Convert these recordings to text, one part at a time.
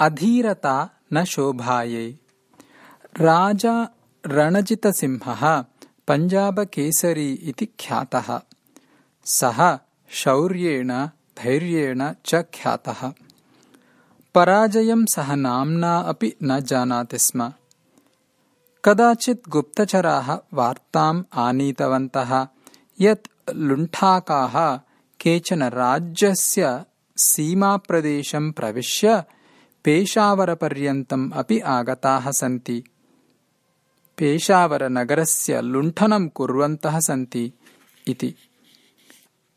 अधीरता न शोभायै। राजा रणजितसिंहः पञ्जाबकेसरी इति ख्यातः। सः शौर्येण धैर्येण च ख्यातः। पराजयं सः नाम्ना अपि न जानाति स्म। कदाचित् गुप्तचराः वार्ताम् आनीतवन्तः यत् लुण्ठाकाः केचन राज्यस्य सीमाप्रदेशं प्रविश्य पेशावरपर्यन्तम् अपि आगताः सन्ति। पेशावरनगरस्य लुण्ठनं कुर्वन्तः सन्ति इति।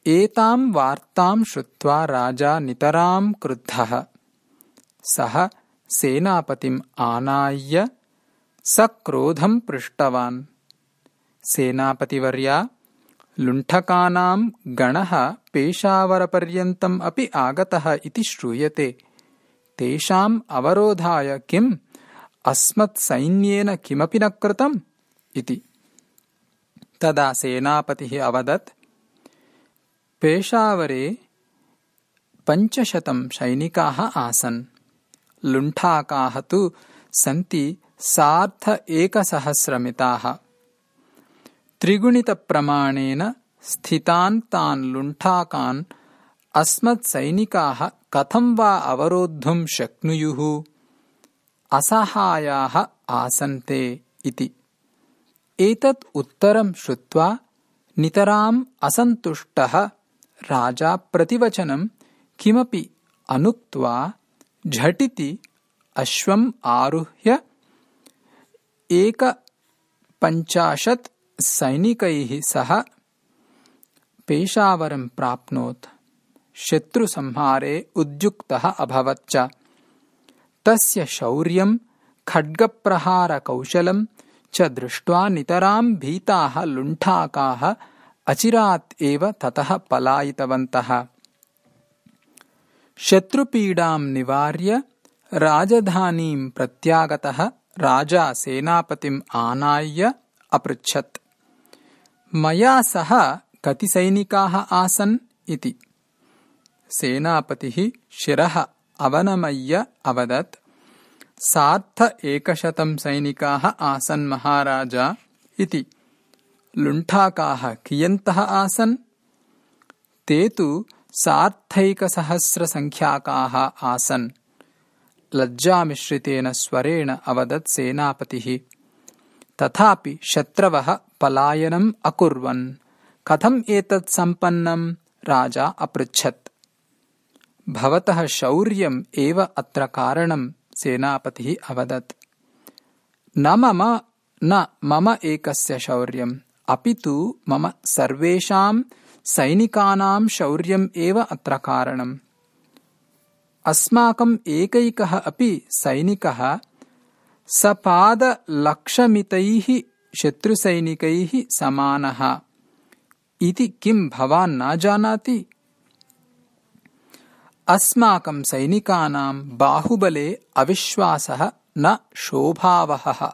एतां वार्तां श्रुत्वा राजा नितरां क्रुद्धः। सः सेनापतिम् आनाय्य सक्रोधं पृष्टवान्। सेनापतिवर्या लुण्ठकानां गणः पेशावरपर्यन्तम् अपि आगतः इति श्रूयते तेषाम् अवरोधाय किम्? अस्मत्सैन्येन किमपि न कृतम्? इति। तदा सेनापतिः अवदत् पेशावरे पञ्चशतं सैनिकाः आसन्। लुण्ठाकाः तु सन्ति सार्ध एकसहस्रमिताः। त्रिगुणितप्रमाणेन स्थितान् तान् लुण्ठाकान् अस्मत्सैनिकाः कथं वा अवरोद्धुं शक्नुयुः? असहायाः आसन्ते इति। एतत् उत्तरं श्रुत्वा नितराम् असन्तुष्टः राजा प्रतिवचनं किमपि अनुक्त्वा झटिति अश्वम् आरुह्य एकपञ्चाशत् सैनिकैः सह पेशावरं प्राप्नोत् शत्रुसंहारे उद्युक्तः अभवत् च तस्य शौर्यं खड्गप्रहारकौशलं च दृष्ट्वा नितरां भीताः लुण्ठाकाः अचिरात् एव ततः पलायितवन्तः। शत्रुपीडां निवार्य राजधानीं प्रत्यागतः राजा सेनापतिम् आनाय्य अपृच्छत्। मया सह कति सैनिकाः आसन् इति सेनापतिः शिरः अवनमय्य अवदत्। सार्ध एकशतं सैनिकाः आसन् महाराजा इति। लुण्ठाकाः कियन्तः आसन्? ते तु सार्धैकसहस्रसङ्ख्याकाः आसन्। लज्जामिश्रितेन स्वरेण अवदत् सेनापतिः। तथापि शत्रवः पलायनम् अकुर्वन्। कथम् एतत् सम्पन्नम्? राजा अपृच्छत् भवतः शौर्यम् एव अत्र कारणम् सेनापतिः अवदत्। न मम न मम एकस्य शौर्यम् अपि तु मम सर्वेषां सैनिकानां शौर्यम् एव अत्र कारणम्। अस्माकम् एकैकः अपि सैनिकः सपादलक्षमितैः शत्रुसैनिकैः समानः। इति किम् भवान् न जानाति अस्माकं सैनिकानां बाहुबले अविश्वासः न शोभावहः।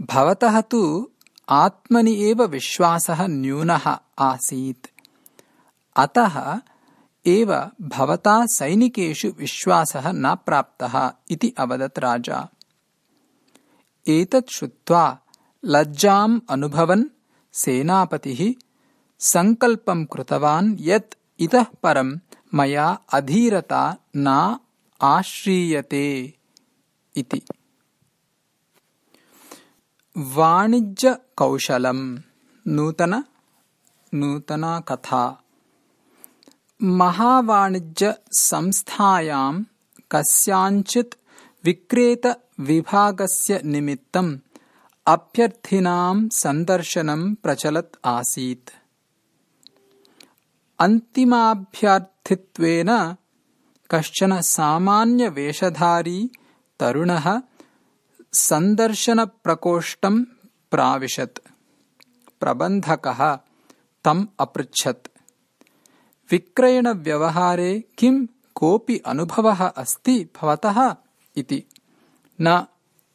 भवतः तु आत्मनि एव विश्वासः न्यूनः आसीत्। अतः एव भवता सैनिकेषु विश्वासः न प्राप्तः इति अवदत् राजा। एतत् श्रुत्वा लज्जाम् अनुभवन् सेनापतिः सङ्कल्पं कृतवान् यत् इतः परम् मया अधीरता न आश्रीयते इति। वाणिज्यकौशलम्। नूतन नूतना कथा महावाणिज्यसंस्थायां कस्याञ्चित् विक्रेतविभागस्य निमित्तम् अभ्यर्थिनां सन्दर्शनं प्रचलत् आसीत् अन्तिमाभ्यर्थित्वेन कश्चन सामान्यवेषधारी तरुणः सन्दर्शनप्रकोष्ठं प्राविशत्। प्रबन्धकः तम् अपृच्छत्। विक्रयणव्यवहारे किम् कोऽपि अनुभवः अस्ति भवतः इति। न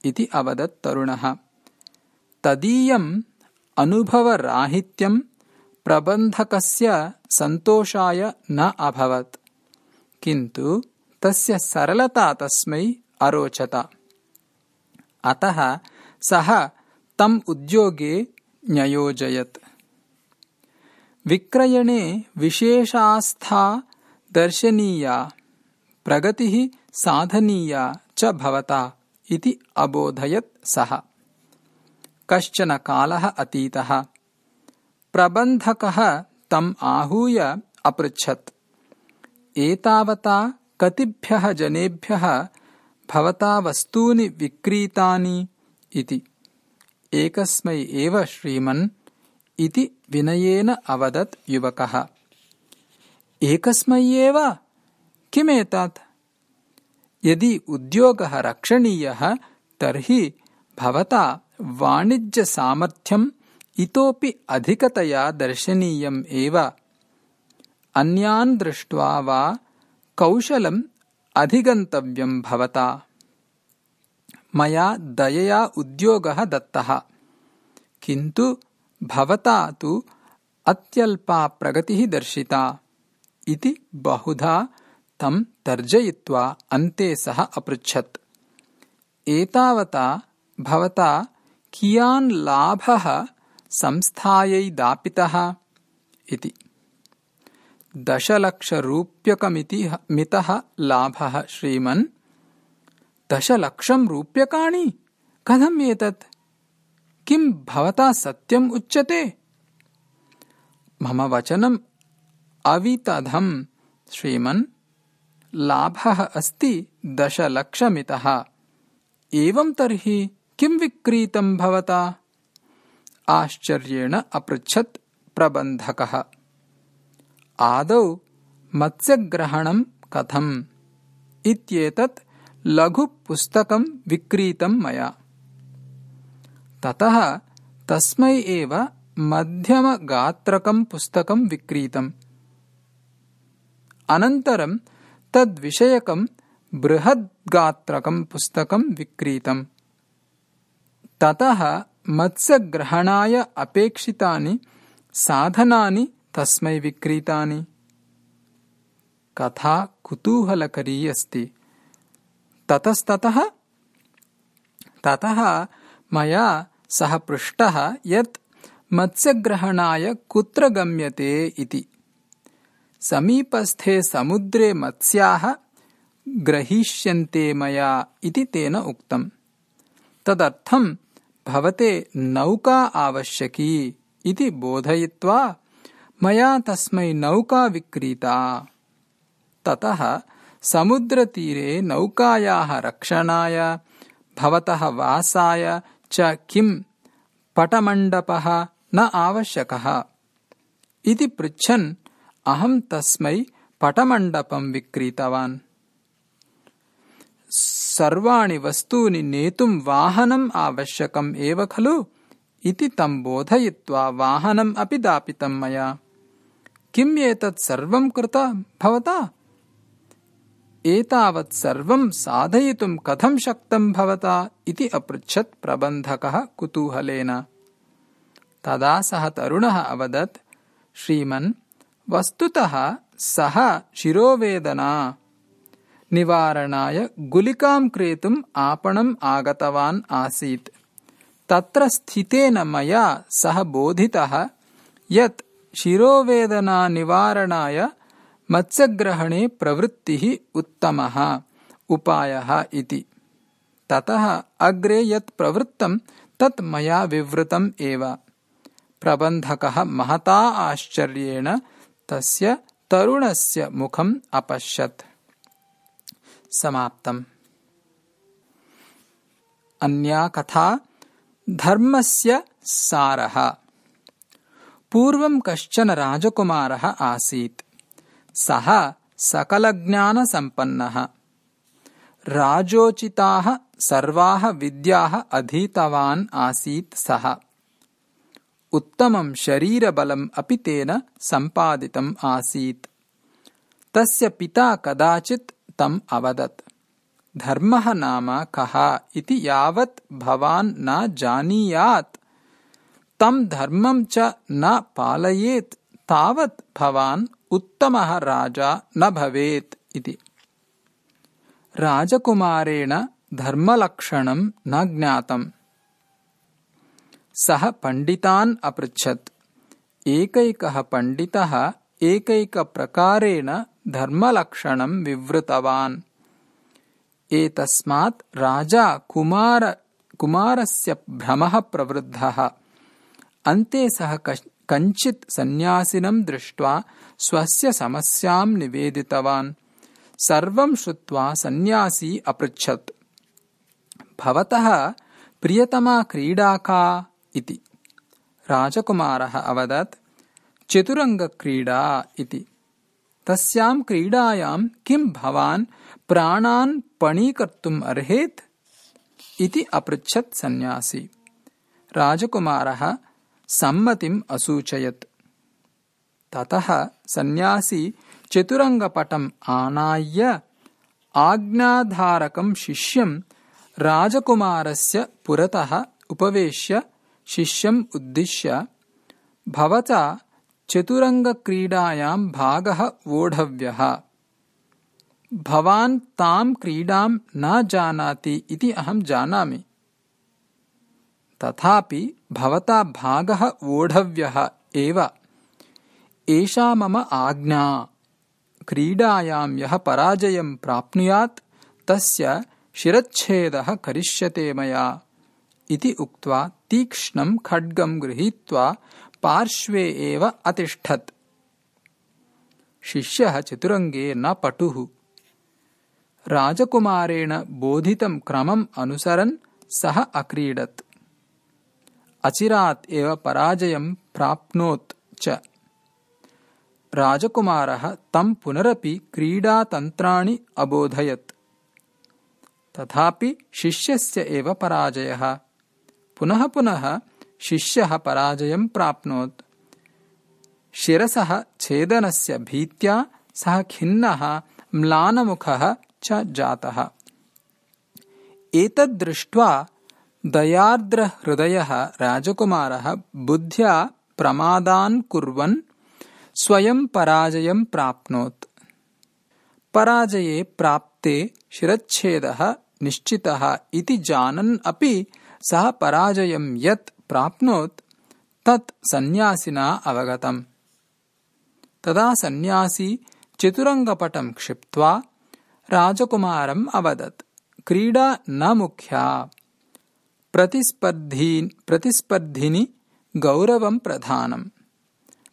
इति अवदत् तरुणः। तदीयम् अनुभवराहित्यम् प्रबन्धकस्य सन्तोषाय न अभवत्। किन्तु तस्य सरलता तस्मै अरोचत। अतः सः तम् उद्योगे न्ययोजयत्। विक्रयणे विशेषास्था दर्शनीया प्रगतिः साधनीया च भवता इति अबोधयत् सः। कश्चन कालः अतीतः प्रबन्धकः तम् आहूय अपृच्छत्। एतावता कतिभ्यः जनेभ्यः भवता वस्तूनि विक्रीतानि इति। एकस्मै एव श्रीमन् इति विनयेन अवदत् युवकः। एकस्मै एव? किमेतत्? यदि उद्योगः रक्षणीयः तर्हि भवता वाणिज्यसामर्थ्यम् इतोपि अधिकतया दर्शनीयम् एव। अन्यान् दृष्ट्वा वा कौशलम् अधिगन्तव्यम् भवता। मया दयया उद्योगः दत्तः। किन्तु भवता तु अत्यल्पा प्रगतिः दर्शिता। इति बहुधा तं तर्जयित्वा अन्ते सः अपृच्छत्। एतावता भवता कियान् लाभः संस्थायै दापितः इति। दशलक्षरूप्यकमिति मितः लाभः श्रीमन्। दशलक्षं रूप्यकाणि? कथम् एतत्? किम् भवता सत्यम् उच्यते? मम वचनम् अवितधम् श्रीमन्। लाभः अस्ति दशलक्षमितः। एवं तर्हि किम् विक्रीतम् भवता आश्चर्येण अपृच्छत् प्रबन्धकः। आदौ मत्स्यग्रहणम् कथम्? इत्येतत् लघुपुस्तकम् विक्रीतम् मया। ततः तस्मै एव मध्यमगात्रकम् पुस्तकम् विक्रीतम्। अनन्तरम् तद्विषयकम् बृहद्गात्रकम् पुस्तकम् विक्रीतम्। ततः मत्स्यग्रहणाय अपेक्षितानि साधनानि तस्मै विक्रीतानि। कथा कुतूहलकरी अस्ति। ततस्ततः ततः मया सः पृष्टः यत् मत्स्यग्रहणाय कुत्र गम्यते इति। समीपस्थे समुद्रे मत्स्याः ग्रहीष्यन्ते मया इति तेन उक्तम्। तदर्थम् भवते नौका आवश्यकी इति बोधयित्वा मया तस्मै नौका विक्रीता। ततः समुद्रतीरे नौकायाः रक्षणाय भवतः वासाय च किम् पटमण्डपः न आवश्यकः। इति पृच्छन् अहम् तस्मै पटमण्डपम् विक्रीतवान् सर्वाणि वस्तूनि नेतुम् वाहनम् आवश्यकम् एव खलु? इति तम् बोधयित्वा वाहनम् अपि दापितम् मया। किम् एतत् सर्वम् कृत भवता? एतावत् सर्वम् साधयितुम् कथम् शक्तम् भवता? इति अपृच्छत् प्रबन्धकः कुतूहलेन। तदा सः तरुणः अवदत् श्रीमन् वस्तुतः सः शिरोवेदना निवारणाय गुलिकाम् क्रेतुम् आपणम् आगतवान् आसीत्। तत्र स्थितेन मया सः बोधितः यत् शिरोवेदनानिवारणाय मत्स्यग्रहणे प्रवृत्तिः उत्तमः उपायः इति। ततः अग्रे यत् प्रवृत्तम् तत् मया विवृतम् एव। प्रबन्धकः महता आश्चर्येण तस्य तरुणस्य मुखम् अपश्यत् समाप्तम्। अन्या कथा धर्मस्य सारः। पूर्वम् कश्चन राजकुमारः आसीत्। सः सकलज्ञानसम्पन्नः। राजोचिताः सर्वाः विद्याः अधीतवान् आसीत् सः। उत्तमम् शरीरबलम् अपि तेन सम्पादितम् आसीत् तस्य पिता कदाचित् तम् अवदत्। धर्मः नाम कः इति यावत् भवान् न जानीयात्। तम् धर्मम् च न पालयेत् तावत् भवान् उत्तमः राजा न भवेत् इति। राजकुमारेण धर्मलक्षणं न ज्ञातम्। सः पण्डितान् अपृच्छत्। एकैकः पण्डितः एकैकप्रकारेण धर्मलक्षणं विवृतवान्। एतस्मात् राजा कुमारस्य भ्रमः प्रवृद्धः। अन्ते सः कञ्चित् सन्न्यासिनं दृष्ट्वा स्वस्य समस्यां निवेदितवान्। सर्वं श्रुत्वा सन्न्यासी अपृच्छत्। भवतः प्रियतमा क्रीडा का इति। राजकुमारः अवदत् चतुरङ्गक्रीडा इति तस्यां क्रीडायां किं भवान् प्राणान् पणीकर्तुम् अर्हेत् इति अपृच्छत् सन्न्यासी राजकुमारः सम्मतिम् असूचयत्। ततः सन्न्यासी चतुरङ्गपटम् आनाय्य आज्ञाधारकं शिष्यं राजकुमारस्य पुरतः उपवेश्य शिष्यम् उद्दिश्य भवता चतुरङ्गक्रीडायां भागः वोढव्यः भवान् तां क्रीडां न जानाति इति अहं जानामि। तथापि भवता भागः वोढव्यः एव। एषा मम आज्ञा। क्रीडायां यः पराजयं प्राप्नुयात् तस्य शिरच्छेदः करिष्यते मया। इति उक्त्वा तीक्ष्णं खड्गं गृहीत्वा पार्श्वे एव अतिष्ठत्। शिष्यः चतुरङ्गे न पटुः। राजकुमारेण बोधितं क्रमम् अनुसरन् सः अक्रीडत्। अचिरात् एव पराजयं प्राप्नोत् च। राजकुमारः तं पुनरपि क्रीडातन्त्राणि अबोधयत्। तथापि शिष्यस्य एव पराजयः। पुनः पुनः शिष्यः पराजयं प्राप्नोत्। शिरसः छेदनस्य भीत्या सः खिन्नः म्लानमुखः च जातः। एतद्दृष्ट्वा दयार्द्रहृदयः राजकुमारः बुद्ध्या प्रमादान् कुर्वन् स्वयं पराजयं प्राप्नोत्। पराजये प्राप्ते शिरच्छेदः निश्चितः इति जानन् अपि सः पराजयं यत् प्राप्नोत् तत् सन्न्यासिना अवगतम्। तदा सन्न्यासी चतुरङ्गपटं क्षिप्त्वा राजकुमारम् अवदत् क्रीडा न मुख्या। प्रतिस्पर्धिनि गौरवं प्रधानम्।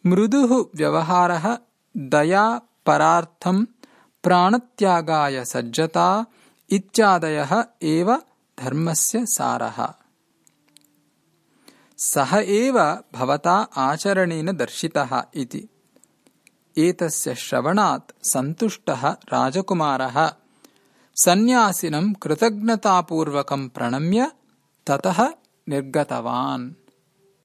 मृदुः व्यवहारः दया परार्थं प्राणत्यागाय सज्जता इत्यादयः एव धर्मस्य सारः सः एव भवता आचरणेन दर्शितः इति। एतस्य श्रवणात् सन्तुष्टः राजकुमारः। सन्न्यासिनं कृतज्ञतापूर्वकं प्रणम्य ततः निर्गतवान्